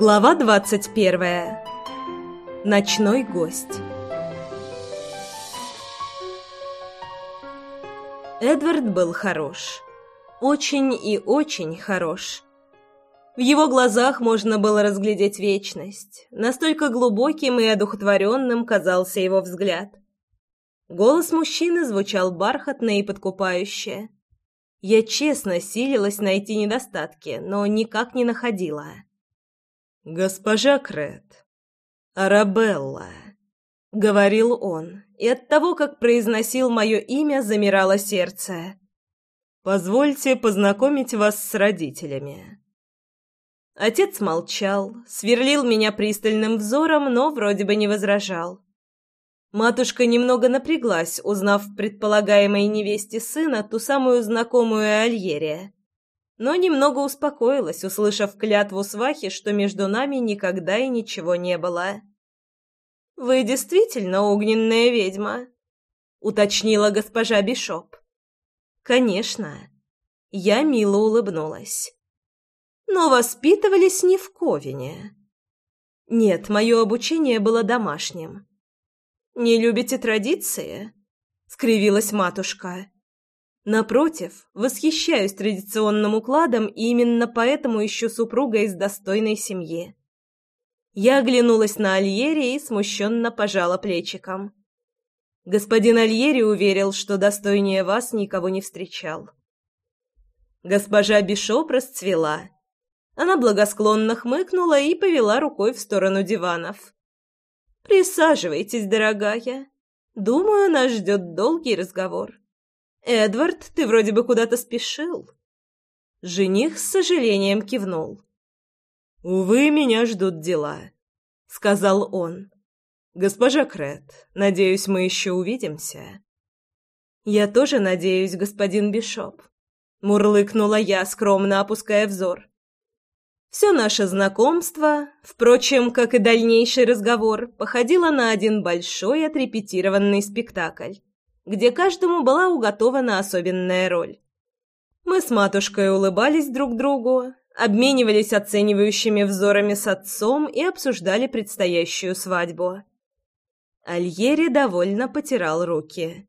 Глава 21. Ночной гость. Эдвард был хорош. Очень и очень хорош. В его глазах можно было разглядеть вечность. Настолько глубоким и одухотворенным казался его взгляд. Голос мужчины звучал бархатно и подкупающе. Я честно силилась найти недостатки, но никак не находила. «Госпожа Крет, Арабелла», — говорил он, и от того, как произносил мое имя, замирало сердце. «Позвольте познакомить вас с родителями». Отец молчал, сверлил меня пристальным взором, но вроде бы не возражал. Матушка немного напряглась, узнав в предполагаемой невесте сына ту самую знакомую Альере но немного успокоилась, услышав клятву свахи, что между нами никогда и ничего не было. «Вы действительно огненная ведьма?» — уточнила госпожа Бишоп. «Конечно». Я мило улыбнулась. «Но воспитывались не в Ковине». «Нет, мое обучение было домашним». «Не любите традиции?» — скривилась матушка. «Матушка». Напротив, восхищаюсь традиционным укладом и именно поэтому ищу супруга из достойной семьи. Я оглянулась на Альери и смущенно пожала плечиком. Господин Альери уверил, что достойнее вас никого не встречал. Госпожа Бишо расцвела. Она благосклонно хмыкнула и повела рукой в сторону диванов. «Присаживайтесь, дорогая. Думаю, нас ждет долгий разговор». «Эдвард, ты вроде бы куда-то спешил». Жених с сожалением кивнул. «Увы, меня ждут дела», — сказал он. «Госпожа Крет, надеюсь, мы еще увидимся». «Я тоже надеюсь, господин Бишоп», — мурлыкнула я, скромно опуская взор. Все наше знакомство, впрочем, как и дальнейший разговор, походило на один большой отрепетированный спектакль где каждому была уготована особенная роль. Мы с матушкой улыбались друг другу, обменивались оценивающими взорами с отцом и обсуждали предстоящую свадьбу. Альери довольно потирал руки.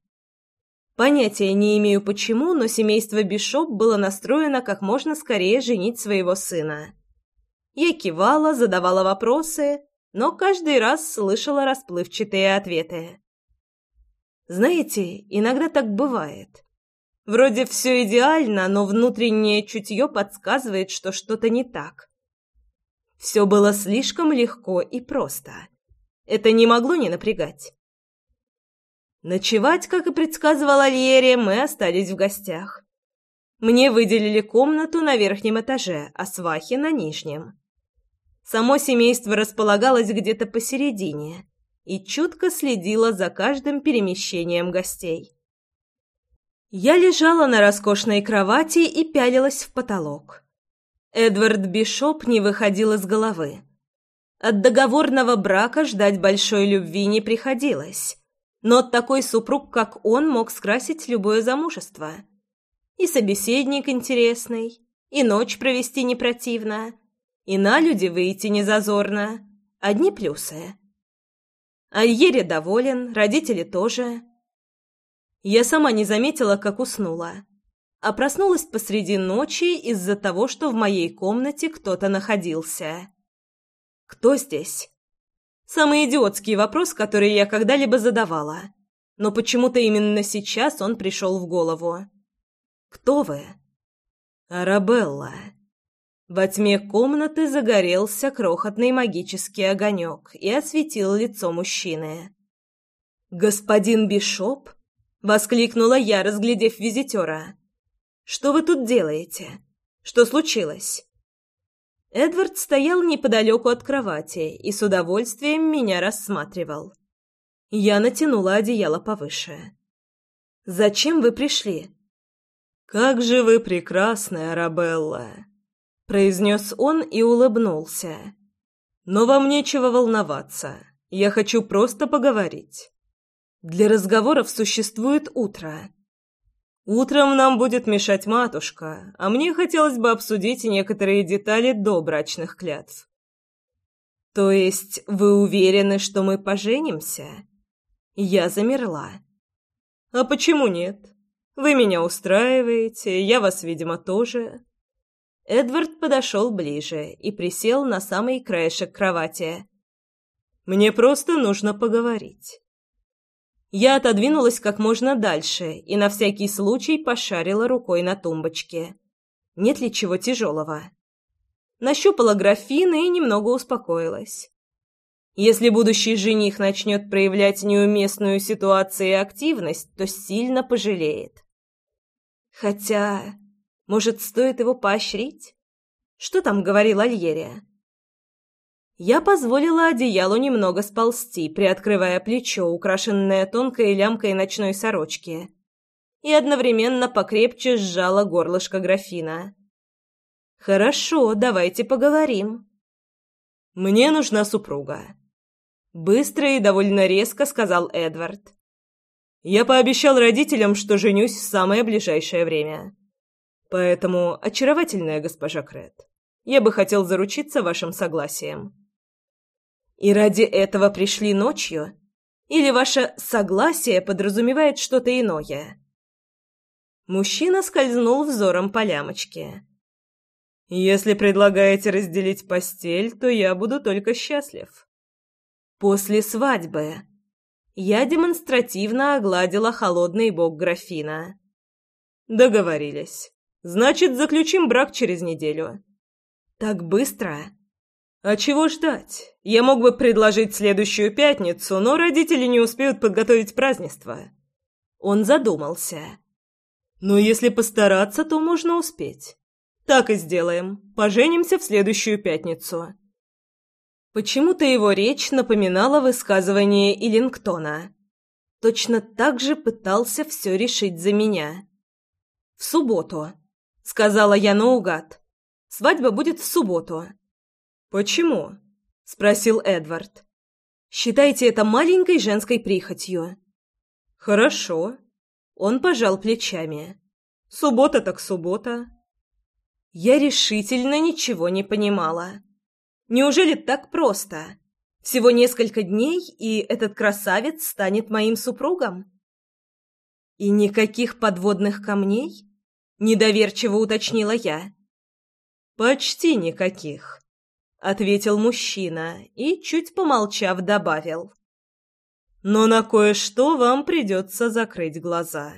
Понятия не имею почему, но семейство Бишоп было настроено как можно скорее женить своего сына. Я кивала, задавала вопросы, но каждый раз слышала расплывчатые ответы. Знаете, иногда так бывает. Вроде все идеально, но внутреннее чутье подсказывает, что что-то не так. Все было слишком легко и просто. Это не могло не напрягать. Ночевать, как и предсказывала Лерия, мы остались в гостях. Мне выделили комнату на верхнем этаже, а свахи на нижнем. Само семейство располагалось где-то посередине, и чутко следила за каждым перемещением гостей. Я лежала на роскошной кровати и пялилась в потолок. Эдвард Бишоп не выходил из головы. От договорного брака ждать большой любви не приходилось, но от такой супруг, как он, мог скрасить любое замужество. И собеседник интересный, и ночь провести не противно, и на люди выйти не зазорно. Одни плюсы. Айере доволен, родители тоже. Я сама не заметила, как уснула, а проснулась посреди ночи из-за того, что в моей комнате кто-то находился. «Кто здесь?» Самый идиотский вопрос, который я когда-либо задавала. Но почему-то именно сейчас он пришел в голову. «Кто вы?» «Арабелла», во тьме комнаты загорелся крохотный магический огонек и осветил лицо мужчины. «Господин Бишоп?» — воскликнула я, разглядев визитера. «Что вы тут делаете? Что случилось?» Эдвард стоял неподалеку от кровати и с удовольствием меня рассматривал. Я натянула одеяло повыше. «Зачем вы пришли?» «Как же вы прекрасная Арабелла!» произнес он и улыбнулся. «Но вам нечего волноваться. Я хочу просто поговорить. Для разговоров существует утро. Утром нам будет мешать матушка, а мне хотелось бы обсудить некоторые детали до брачных клятв». «То есть вы уверены, что мы поженимся?» Я замерла. «А почему нет? Вы меня устраиваете, я вас, видимо, тоже. Эдвард подошел ближе и присел на самый краешек кровати. «Мне просто нужно поговорить». Я отодвинулась как можно дальше и на всякий случай пошарила рукой на тумбочке. Нет ли чего тяжелого? Нащупала графин и немного успокоилась. Если будущий жених начнет проявлять неуместную ситуацию и активность, то сильно пожалеет. Хотя... Может, стоит его поощрить? Что там говорил Альерия? Я позволила одеялу немного сползти, приоткрывая плечо, украшенное тонкой лямкой ночной сорочки, и одновременно покрепче сжала горлышко графина. «Хорошо, давайте поговорим». «Мне нужна супруга», — быстро и довольно резко сказал Эдвард. «Я пообещал родителям, что женюсь в самое ближайшее время». Поэтому, очаровательная госпожа Крэт, я бы хотел заручиться вашим согласием. И ради этого пришли ночью? Или ваше согласие подразумевает что-то иное? Мужчина скользнул взором по лямочке. Если предлагаете разделить постель, то я буду только счастлив. После свадьбы я демонстративно огладила холодный бок графина. Договорились. Значит, заключим брак через неделю. Так быстро? А чего ждать? Я мог бы предложить следующую пятницу, но родители не успеют подготовить празднество. Он задумался. Но если постараться, то можно успеть. Так и сделаем. Поженимся в следующую пятницу. Почему-то его речь напоминала высказывание Иллингтона. Точно так же пытался все решить за меня. В субботу сказала я наугад. Свадьба будет в субботу. Почему? спросил Эдвард. Считайте это маленькой женской прихотью. Хорошо. Он пожал плечами. Суббота так суббота. Я решительно ничего не понимала. Неужели так просто? Всего несколько дней, и этот красавец станет моим супругом? И никаких подводных камней? Недоверчиво уточнила я. «Почти никаких», — ответил мужчина и, чуть помолчав, добавил. «Но на кое-что вам придется закрыть глаза».